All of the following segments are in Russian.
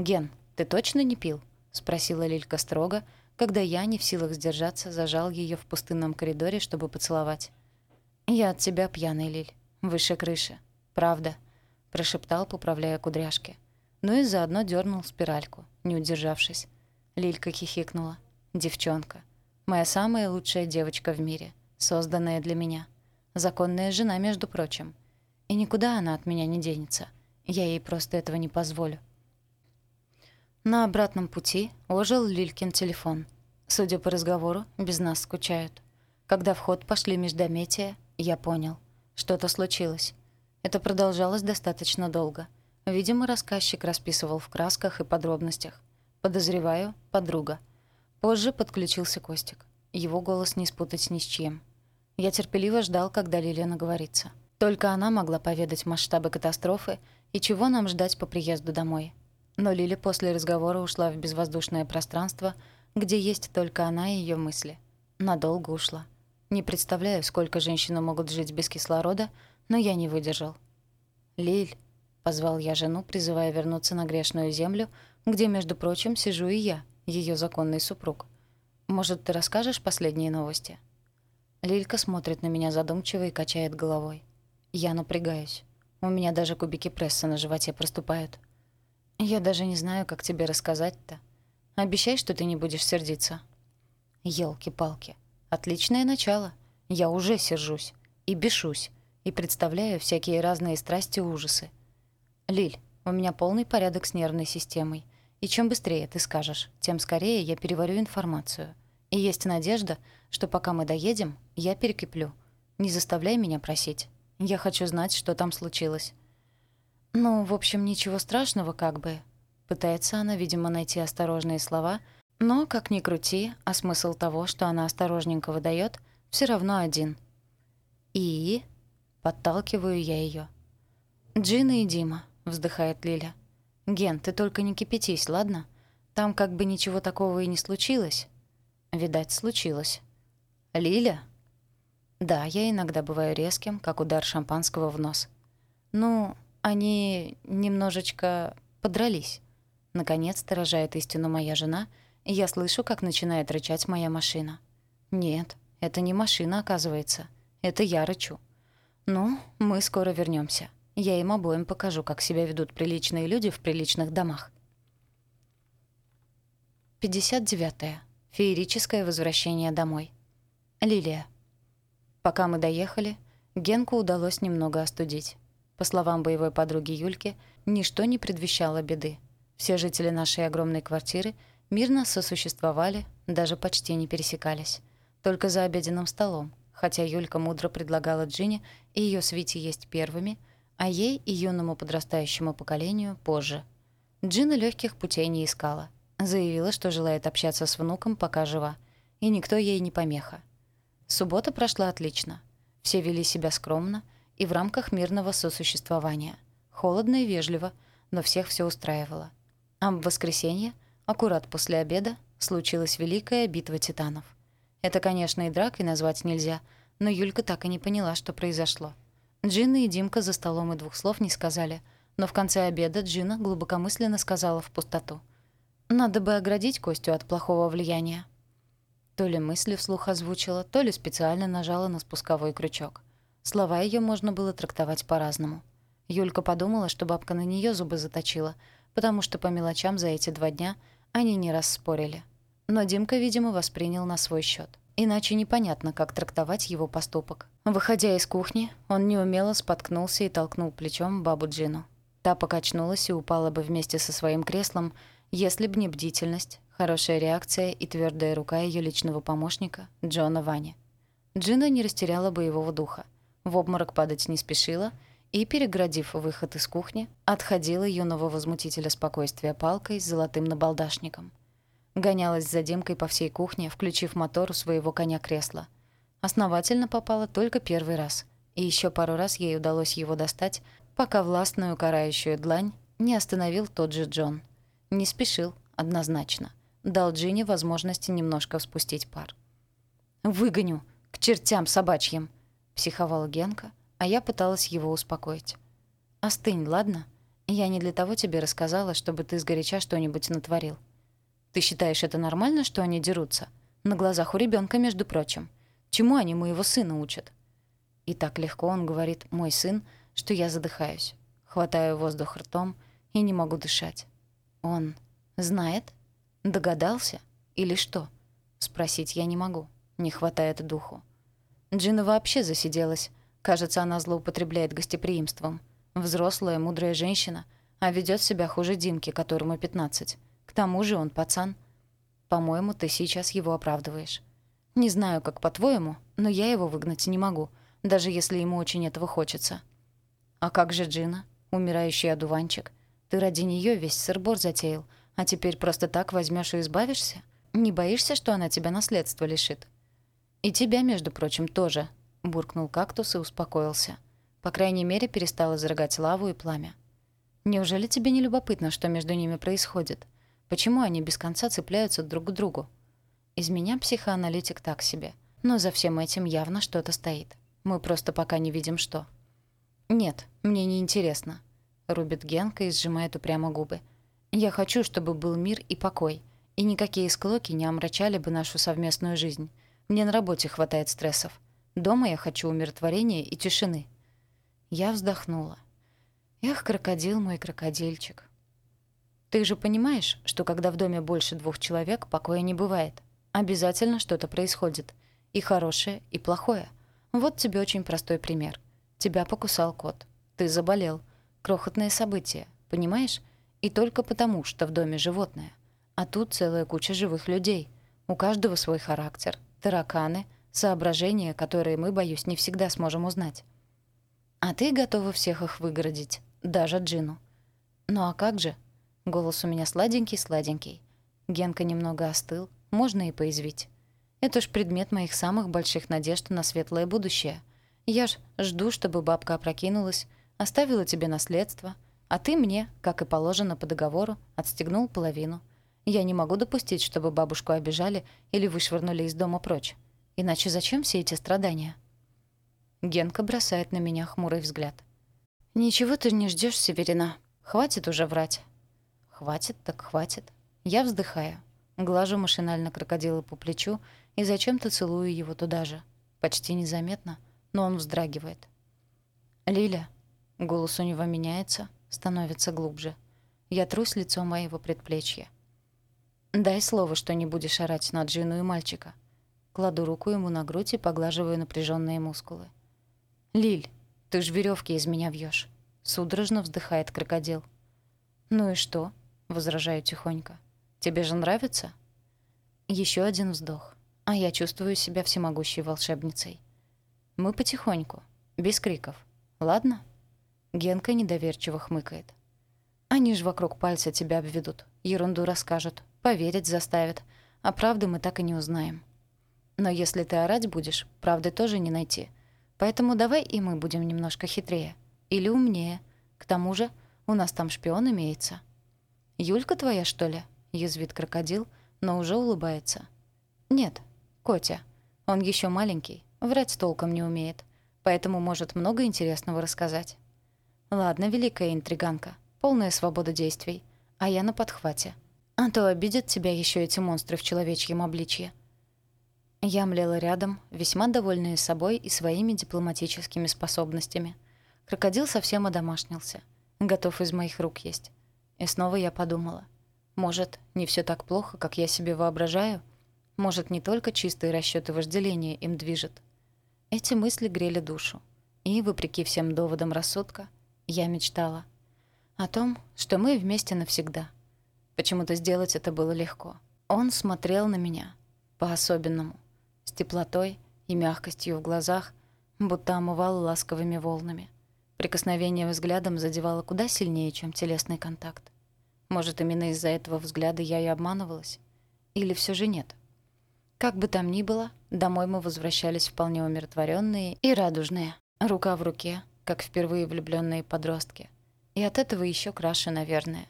«Ген, ты точно не пил?» — спросила Лилька строго, когда я, не в силах сдержаться, зажал ее в пустынном коридоре, чтобы поцеловать. «Я от тебя пьяный, Лиль. Выше крыши. Правда», — прошептал, поправляя кудряшки. Ну и заодно дернул спиральку, не удержавшись. Лилька хихикнула. «Девчонка. Моя самая лучшая девочка в мире, созданная для меня. Законная жена, между прочим. И никуда она от меня не денется. Я ей просто этого не позволю». На обратном пути ожил Лилькин телефон. Судя по разговору, без нас скучают. Когда в ход пошли междометия, я понял. Что-то случилось. Это продолжалось достаточно долго. Видимо, рассказчик расписывал в красках и подробностях. Подозреваю, подруга. Позже подключился Костик. Его голос не спутать ни с чем. Я терпеливо ждал, когда Лилия наговорится. Только она могла поведать масштабы катастрофы и чего нам ждать по приезду домой. Но Лили после разговора ушла в безвоздушное пространство, где есть только она и ее мысли. Надолго ушла. Не представляю, сколько женщины могут жить без кислорода, но я не выдержал. «Лиль», — позвал я жену, призывая вернуться на грешную землю, где, между прочим, сижу и я, ее законный супруг. «Может, ты расскажешь последние новости?» Лилька смотрит на меня задумчиво и качает головой. Я напрягаюсь. У меня даже кубики пресса на животе проступают. Я даже не знаю, как тебе рассказать-то. Обещай, что ты не будешь сердиться. Ёлки-палки. Отличное начало. Я уже сержусь. И бешусь. И представляю всякие разные страсти и ужасы. Лиль, у меня полный порядок с нервной системой. И чем быстрее ты скажешь, тем скорее я переварю информацию. И есть надежда, что пока мы доедем, я перекиплю. Не заставляй меня просить. Я хочу знать, что там случилось. «Ну, в общем, ничего страшного как бы». Пытается она, видимо, найти осторожные слова, но, как ни крути, а смысл того, что она осторожненько выдает, все равно один. «И?» — подталкиваю я ее. «Джина и Дима», — вздыхает Лиля. «Ген, ты только не кипятись, ладно? Там как бы ничего такого и не случилось». «Видать, случилось». «Лиля?» «Да, я иногда бываю резким, как удар шампанского в нос». «Ну, они немножечко подрались. Наконец-то рожает истину моя жена, и я слышу, как начинает рычать моя машина. Нет, это не машина, оказывается. Это я рычу. Ну, мы скоро вернемся. Я им обоим покажу, как себя ведут приличные люди в приличных домах. 59. -е. Феерическое возвращение домой. Лилия. Пока мы доехали, Генку удалось немного остудить. По словам боевой подруги Юльки, ничто не предвещало беды. Все жители нашей огромной квартиры мирно сосуществовали, даже почти не пересекались. Только за обеденным столом, хотя Юлька мудро предлагала Джине и ее свите есть первыми, а ей и юному подрастающему поколению позже. Джина легких путей не искала. Заявила, что желает общаться с внуком, пока жива, и никто ей не помеха. Суббота прошла отлично. Все вели себя скромно — и в рамках мирного сосуществования. Холодно и вежливо, но всех все устраивало. А в воскресенье, аккурат после обеда, случилась великая битва титанов. Это, конечно, и дракой назвать нельзя, но Юлька так и не поняла, что произошло. Джина и Димка за столом и двух слов не сказали, но в конце обеда Джина глубокомысленно сказала в пустоту. «Надо бы оградить Костю от плохого влияния». То ли мысли вслух озвучила, то ли специально нажала на спусковой крючок. Слова ее можно было трактовать по-разному. Юлька подумала, что бабка на нее зубы заточила, потому что по мелочам за эти два дня они не раз спорили. Но Димка, видимо, воспринял на свой счет. Иначе непонятно, как трактовать его поступок. Выходя из кухни, он неумело споткнулся и толкнул плечом бабу Джину. Та покачнулась и упала бы вместе со своим креслом, если б не бдительность, хорошая реакция и твердая рука ее личного помощника, Джона Вани. Джина не растеряла боевого духа в обморок падать не спешила и, переградив выход из кухни, отходила юного возмутителя спокойствия палкой с золотым набалдашником. Гонялась за Димкой по всей кухне, включив мотор у своего коня-кресла. Основательно попала только первый раз, и еще пару раз ей удалось его достать, пока властную карающую длань не остановил тот же Джон. Не спешил, однозначно. Дал Джинни возможности немножко спустить пар. «Выгоню! К чертям собачьим!» Психовал Генка, а я пыталась его успокоить. «Остынь, ладно? Я не для того тебе рассказала, чтобы ты сгоряча что-нибудь натворил. Ты считаешь это нормально, что они дерутся? На глазах у ребенка, между прочим. Чему они моего сына учат? И так легко он говорит «мой сын», что я задыхаюсь. Хватаю воздух ртом и не могу дышать. Он знает? Догадался? Или что? Спросить я не могу. Не хватает духу. Джина вообще засиделась. Кажется, она злоупотребляет гостеприимством. Взрослая, мудрая женщина, а ведет себя хуже Димки, которому 15. К тому же он пацан. По-моему, ты сейчас его оправдываешь. Не знаю, как по-твоему, но я его выгнать не могу, даже если ему очень этого хочется. А как же Джина, умирающий одуванчик? Ты ради нее весь сырбор затеял, а теперь просто так возьмешь и избавишься? Не боишься, что она тебя наследства лишит? И тебя, между прочим, тоже, буркнул кактус и успокоился. По крайней мере, перестал изрыгать лаву и пламя. Неужели тебе не любопытно, что между ними происходит? Почему они без конца цепляются друг к другу? Из меня психоаналитик так себе. Но за всем этим явно что-то стоит. Мы просто пока не видим, что. «Нет, мне не интересно», — рубит Генка и сжимает упрямо губы. «Я хочу, чтобы был мир и покой, и никакие склоки не омрачали бы нашу совместную жизнь. Мне на работе хватает стрессов. Дома я хочу умиротворения и тишины». Я вздохнула. «Эх, крокодил мой крокодильчик, ты же понимаешь, что когда в доме больше двух человек, покоя не бывает. Обязательно что-то происходит. И хорошее, и плохое. Вот тебе очень простой пример. Тебя покусал кот. Ты заболел. Крохотное событие, понимаешь? И только потому, что в доме животное. А тут целая куча живых людей. У каждого свой характер, тараканы, соображения, которые мы, боюсь, не всегда сможем узнать. А ты готова всех их выгородить, даже Джину. Ну а как же? Голос у меня сладенький-сладенький. Генка немного остыл, можно и поизвить. Это ж предмет моих самых больших надежд на светлое будущее. Я ж жду, чтобы бабка опрокинулась, оставила тебе наследство, а ты мне, как и положено по договору, отстегнул половину. Я не могу допустить, чтобы бабушку обижали или вышвырнули из дома прочь. Иначе зачем все эти страдания? Генка бросает на меня хмурый взгляд. «Ничего ты не ждешь, Северина. Хватит уже врать. Хватит так хватит. Я вздыхаю. Глажу машинально крокодила по плечу и зачем-то целую его туда же. Почти незаметно, но он вздрагивает. «Лиля». Голос у него меняется, становится глубже. Я трусь лицо моего предплечья. «Дай слово, что не будешь орать на Джину и мальчика». Кладу руку ему на грудь и поглаживаю напряженные мускулы. «Лиль, ты ж веревки из меня вьешь. Судорожно вздыхает крокодил. «Ну и что?» возражаю тихонько. «Тебе же нравится?» Еще один вздох, а я чувствую себя всемогущей волшебницей. Мы потихоньку, без криков. Ладно? Генка недоверчиво хмыкает. Они ж вокруг пальца тебя обведут, ерунду расскажут, поверить заставят, а правды мы так и не узнаем. Но если ты орать будешь, правды тоже не найти. Поэтому давай и мы будем немножко хитрее. Или умнее. К тому же у нас там шпион имеется. «Юлька твоя, что ли?» — язвит крокодил, но уже улыбается. «Нет, Котя. Он еще маленький, врать толком не умеет, поэтому может много интересного рассказать». «Ладно, великая интриганка, полная свобода действий, а я на подхвате. А то обидят тебя еще эти монстры в человечьем обличье». Я млела рядом, весьма довольная собой и своими дипломатическими способностями. Крокодил совсем одомашнился, готов из моих рук есть. И снова я подумала. Может, не все так плохо, как я себе воображаю? Может, не только чистые расчеты вожделения им движет? Эти мысли грели душу. И, вопреки всем доводам рассудка, я мечтала о том, что мы вместе навсегда. Почему-то сделать это было легко. Он смотрел на меня по-особенному, с теплотой и мягкостью в глазах, будто омывал ласковыми волнами. Прикосновение взглядом задевало куда сильнее, чем телесный контакт. Может, именно из-за этого взгляда я и обманывалась? Или все же нет? Как бы там ни было, домой мы возвращались вполне умиротворенные и радужные, рука в руке, как впервые влюбленные подростки. И от этого еще краше, наверное.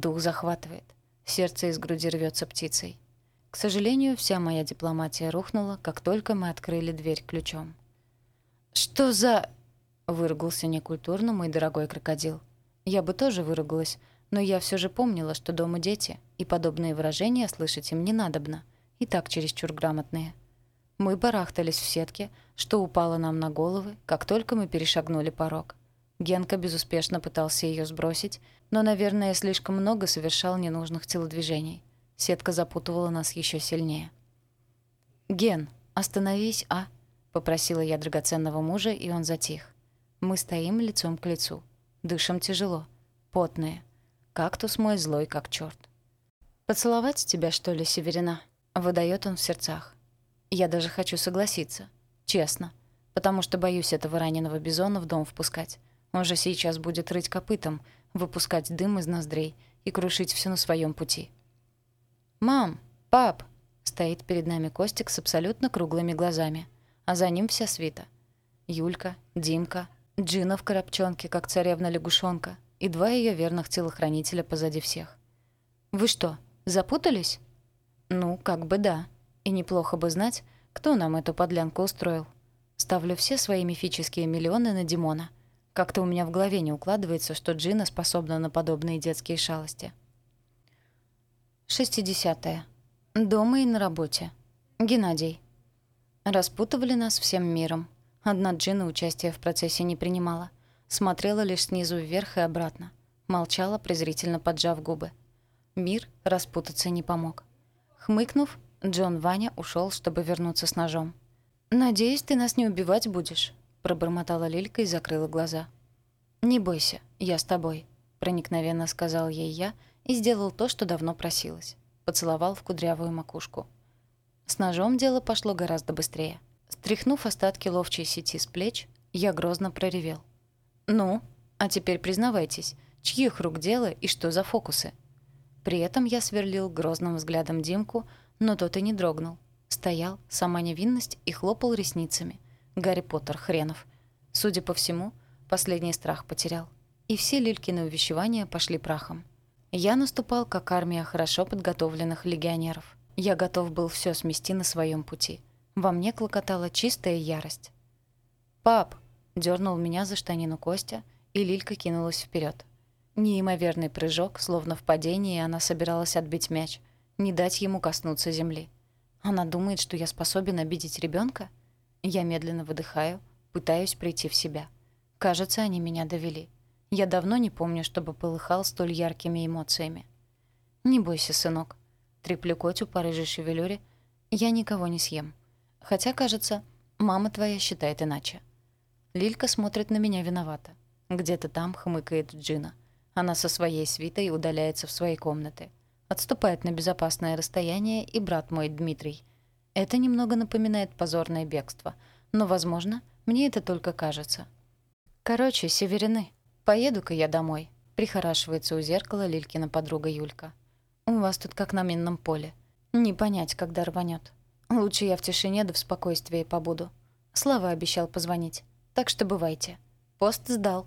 Дух захватывает, сердце из груди рвется птицей. К сожалению, вся моя дипломатия рухнула, как только мы открыли дверь ключом. «Что за...» — выругался некультурно мой дорогой крокодил. Я бы тоже выругалась, но я все же помнила, что дома дети, и подобные выражения слышать им не надобно. И так чересчур грамотные. Мы барахтались в сетке, что упало нам на головы, как только мы перешагнули порог. Генка безуспешно пытался ее сбросить, но, наверное, слишком много совершал ненужных телодвижений. Сетка запутывала нас еще сильнее. «Ген, остановись, а?» — попросила я драгоценного мужа, и он затих. Мы стоим лицом к лицу. Дышим тяжело. Потные. Кактус мой злой, как черт. «Поцеловать тебя, что ли, Северина?» — выдает он в сердцах. Я даже хочу согласиться. Честно. Потому что боюсь этого раненого бизона в дом впускать. Он же сейчас будет рыть копытом, выпускать дым из ноздрей и крушить все на своем пути. «Мам! Пап!» Стоит перед нами Костик с абсолютно круглыми глазами. А за ним вся свита. Юлька, Димка, Джина в коробчонке, как царевна-лягушонка, и два ее верных телохранителя позади всех. «Вы что, запутались?» «Ну, как бы да. И неплохо бы знать, кто нам эту подлянку устроил. Ставлю все свои мифические миллионы на Димона. Как-то у меня в голове не укладывается, что Джина способна на подобные детские шалости. 60. -е. Дома и на работе. Геннадий. Распутывали нас всем миром. Одна Джина участия в процессе не принимала. Смотрела лишь снизу вверх и обратно. Молчала, презрительно поджав губы. Мир распутаться не помог. Хмыкнув, Джон Ваня ушел, чтобы вернуться с ножом. «Надеюсь, ты нас не убивать будешь», пробормотала Лилька и закрыла глаза. «Не бойся, я с тобой», — проникновенно сказал ей я и сделал то, что давно просилась. Поцеловал в кудрявую макушку. С ножом дело пошло гораздо быстрее. Стряхнув остатки ловчей сети с плеч, я грозно проревел. «Ну, а теперь признавайтесь, чьих рук дело и что за фокусы?» При этом я сверлил грозным взглядом Димку, но тот и не дрогнул. Стоял, сама невинность, и хлопал ресницами. Гарри Поттер хренов. Судя по всему, последний страх потерял. И все Лилькины увещевания пошли прахом. Я наступал, как армия хорошо подготовленных легионеров. Я готов был все смести на своем пути. Во мне клокотала чистая ярость. «Пап!» — дернул меня за штанину Костя, и Лилька кинулась вперед. Неимоверный прыжок, словно в падении, она собиралась отбить мяч, не дать ему коснуться земли. Она думает, что я способен обидеть ребенка? Я медленно выдыхаю, пытаюсь прийти в себя. Кажется, они меня довели. Я давно не помню, чтобы полыхал столь яркими эмоциями. «Не бойся, сынок». Треплю котю по рыжей шевелюре. «Я никого не съем. Хотя, кажется, мама твоя считает иначе». Лилька смотрит на меня виновата. Где-то там хмыкает Джина. Она со своей свитой удаляется в свои комнаты. Отступает на безопасное расстояние и брат мой Дмитрий — это немного напоминает позорное бегство, но, возможно, мне это только кажется. Короче, северины, поеду-ка я домой. Прихорашивается у зеркала Лилькина подруга Юлька. У вас тут как на минном поле. Не понять, когда рванет. Лучше я в тишине да в спокойствии побуду. Слава обещал позвонить. Так что бывайте. Пост сдал.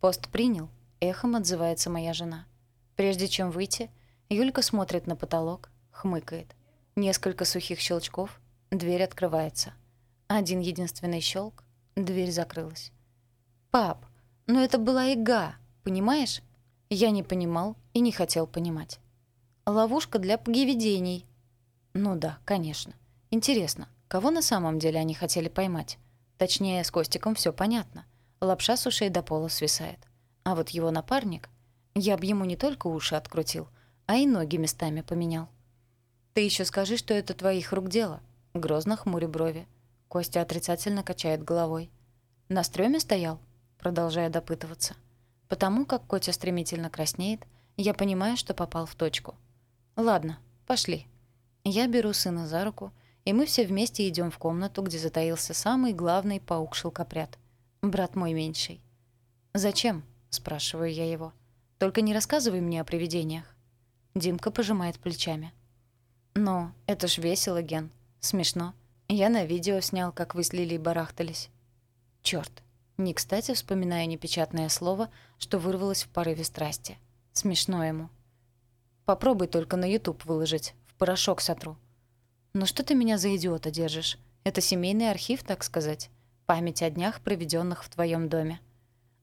Пост принял. Эхом отзывается моя жена. Прежде чем выйти, Юлька смотрит на потолок, хмыкает. Несколько сухих щелчков, дверь открывается. Один единственный щелк, дверь закрылась. «Пап, ну это была ига, понимаешь?» Я не понимал и не хотел понимать. «Ловушка для погивидений». Ну да, конечно. Интересно, кого на самом деле они хотели поймать? Точнее, с Костиком все понятно. Лапша с ушей до пола свисает. А вот его напарник... Я б ему не только уши открутил, а и ноги местами поменял. «Ты еще скажи, что это твоих рук дело», — грозно хмурю брови. Костя отрицательно качает головой. «На стреме стоял?» — продолжая допытываться. Потому как Котя стремительно краснеет, я понимаю, что попал в точку. «Ладно, пошли». Я беру сына за руку, и мы все вместе идем в комнату, где затаился самый главный паук-шелкопряд. Брат мой меньший. «Зачем?» — спрашиваю я его. «Только не рассказывай мне о привидениях». Димка пожимает плечами. «Ну, это ж весело, Ген. Смешно. Я на видео снял, как вы с Лилией барахтались». «Чёрт. Не кстати вспоминаю непечатное слово, что вырвалось в порыве страсти. Смешно ему. Попробуй только на YouTube выложить. В порошок сотру. Ну что ты меня за идиота держишь? Это семейный архив, так сказать. Память о днях, проведенных в твоем доме.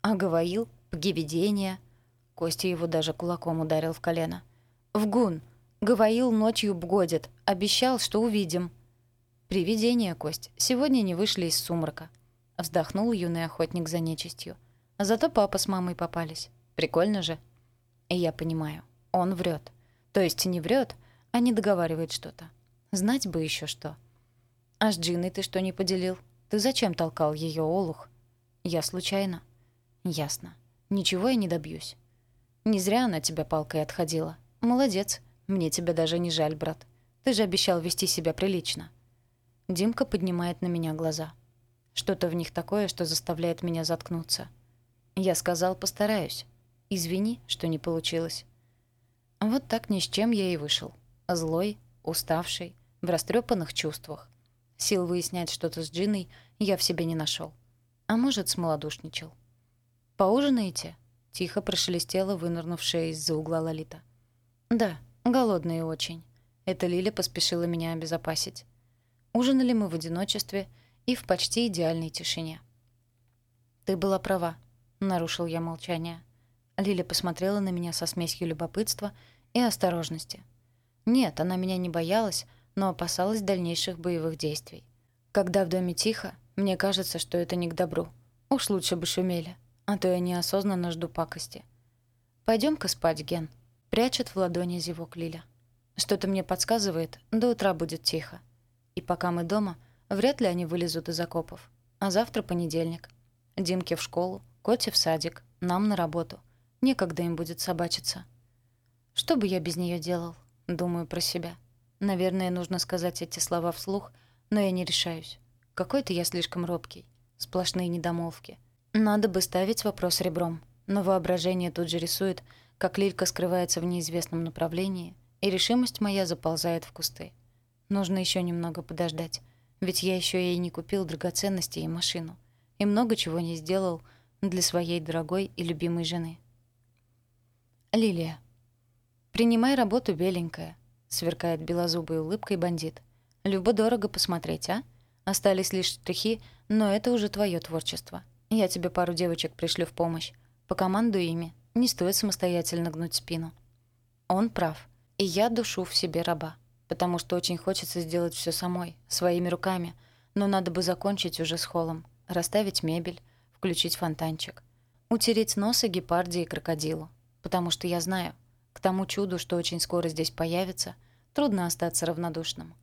А говорил, погивидения. Костя его даже кулаком ударил в колено. «Вгун! Говорил, ночью бгодит. Обещал, что увидим». «Привидения, Кость, сегодня не вышли из сумрака», — вздохнул юный охотник за нечистью. «Зато папа с мамой попались. Прикольно же». И я понимаю, он врет. То есть не врет, а не договаривает что-то. Знать бы еще что. «А с Джиной ты что не поделил? Ты зачем толкал ее олух?» «Я случайно». «Ясно. Ничего я не добьюсь». «Не зря она тебя палкой отходила. Молодец. Мне тебя даже не жаль, брат. Ты же обещал вести себя прилично». Димка поднимает на меня глаза. Что-то в них такое, что заставляет меня заткнуться. Я сказал, постараюсь. Извини, что не получилось. Вот так ни с чем я и вышел. Злой, уставший, в растрепанных чувствах. Сил выяснять что-то с Джиной я в себе не нашел. А может, смолодушничал. «Поужинаете?» — тихо прошелестела вынырнувшая из-за угла Лолита. «Да, голодные очень». Это Лиля поспешила меня обезопасить. Ужинали мы в одиночестве и в почти идеальной тишине. «Ты была права», — нарушил я молчание. Лиля посмотрела на меня со смесью любопытства и осторожности. Нет, она меня не боялась, но опасалась дальнейших боевых действий. Когда в доме тихо, мне кажется, что это не к добру. Уж лучше бы шумели, а то я неосознанно жду пакости. Пойдем-ка спать, Ген», — прячет в ладони зевок Лиля. «Что-то мне подсказывает, до утра будет тихо. И пока мы дома, вряд ли они вылезут из окопов. А завтра понедельник. Димке в школу, Коте в садик, нам на работу. Некогда им будет собачиться. Что бы я без нее делал? Думаю про себя. Наверное, нужно сказать эти слова вслух, но я не решаюсь. Какой-то я слишком робкий. Сплошные недомолвки. Надо бы ставить вопрос ребром. Но воображение тут же рисует, как Лилька скрывается в неизвестном направлении, и решимость моя заползает в кусты. Нужно еще немного подождать. Ведь я еще ей не купил драгоценности и машину. И много чего не сделал для своей дорогой и любимой жены. Лилия. «Принимай работу, беленькая», — сверкает белозубой улыбкой бандит. «Любо-дорого посмотреть, а? Остались лишь штрихи, но это уже твое творчество. Я тебе пару девочек пришлю в помощь. Покомандуй ими. Не стоит самостоятельно гнуть спину». Он прав. И я душу в себе раба потому что очень хочется сделать все самой, своими руками, но надо бы закончить уже с холлом, расставить мебель, включить фонтанчик, утереть носы гепарде и крокодилу, потому что я знаю, к тому чуду, что очень скоро здесь появится, трудно остаться равнодушным.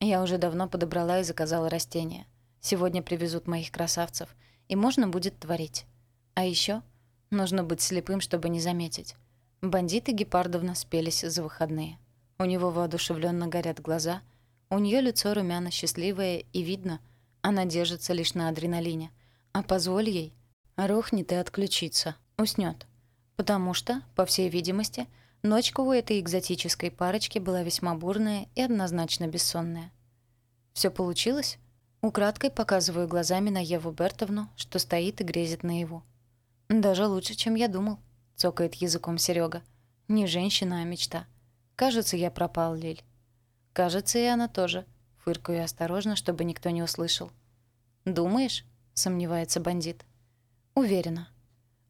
Я уже давно подобрала и заказала растения. Сегодня привезут моих красавцев, и можно будет творить. А еще нужно быть слепым, чтобы не заметить. Бандиты Гепардовна спелись за выходные. У него воодушевленно горят глаза, у нее лицо румяно счастливое, и видно, она держится лишь на адреналине. А позволь ей, рухнет и отключится, уснет. Потому что, по всей видимости, ночка у этой экзотической парочки была весьма бурная и однозначно бессонная. Все получилось? Украдкой показываю глазами на Еву Бертовну, что стоит и грезит наяву. «Даже лучше, чем я думал», — цокает языком Серега. «Не женщина, а мечта». Кажется, я пропал, Лиль. Кажется, и она тоже. Фыркаю осторожно, чтобы никто не услышал. «Думаешь?» — сомневается бандит. «Уверена.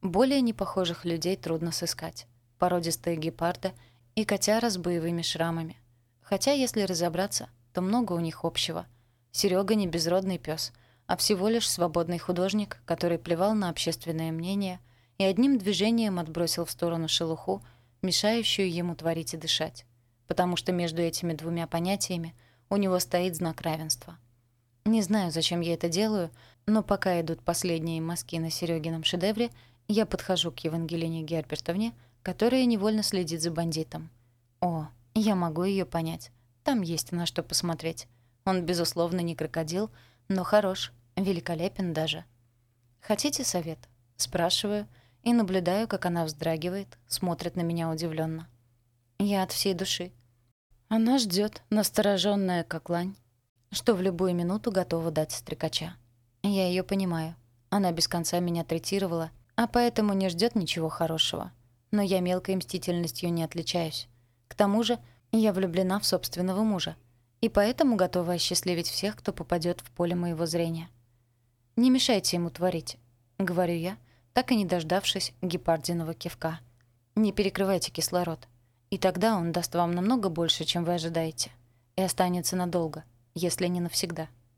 Более непохожих людей трудно сыскать. Породистые гепарда и котяра с боевыми шрамами. Хотя, если разобраться, то много у них общего. Серега не безродный пес, а всего лишь свободный художник, который плевал на общественное мнение и одним движением отбросил в сторону шелуху, мешающую ему творить и дышать, потому что между этими двумя понятиями у него стоит знак равенства. Не знаю, зачем я это делаю, но пока идут последние мазки на Серёгином шедевре, я подхожу к Евангелине Гербертовне, которая невольно следит за бандитом. О, я могу ее понять. Там есть на что посмотреть. Он, безусловно, не крокодил, но хорош, великолепен даже. «Хотите совет?» — спрашиваю — и наблюдаю, как она вздрагивает, смотрит на меня удивленно. Я от всей души. Она ждет, настороженная как лань, что в любую минуту готова дать стрекача. Я ее понимаю. Она без конца меня третировала, а поэтому не ждет ничего хорошего. Но я мелкой мстительностью не отличаюсь. К тому же я влюблена в собственного мужа, и поэтому готова осчастливить всех, кто попадет в поле моего зрения. «Не мешайте ему творить», — говорю я, — так и не дождавшись гепардиного кивка. Не перекрывайте кислород. И тогда он даст вам намного больше, чем вы ожидаете. И останется надолго, если не навсегда.